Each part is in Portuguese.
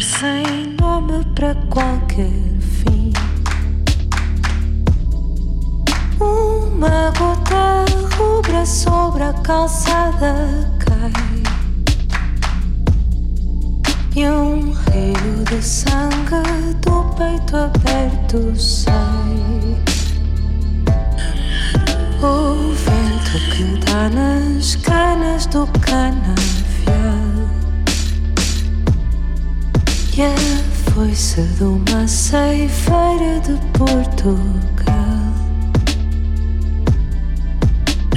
sem nome para qualquer fim. Uma gota rubra sobre a calçada cai. E um rio de sangue do peito aberto sai. O vento que dá nas canas do canavial E a foice de uma ceifeira de Portugal.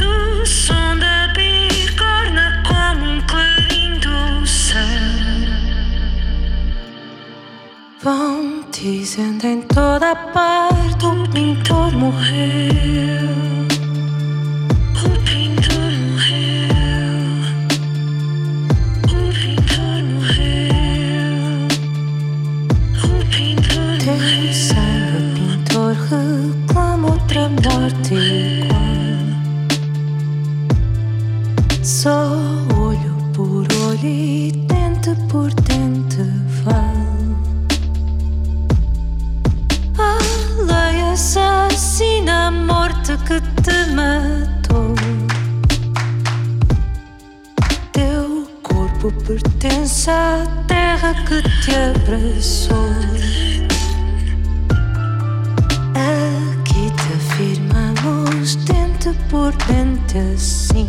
O som da bigorna como um clarim do céu. Vão dizendo em toda a parte um pintor morreu. O pintor Só olho por olho e dente por dente vale. A lei assassina a morte que te matou. Teu corpo pertence à terra que te abraçou. Aqui te afirmamos dente por dente assim.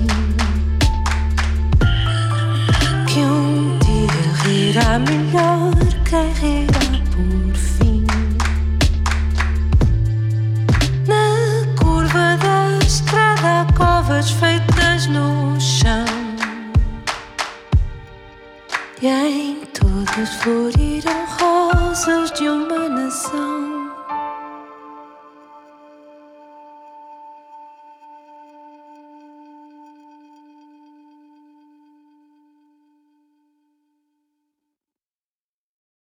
Feitas no chão. E em todas floriram rosas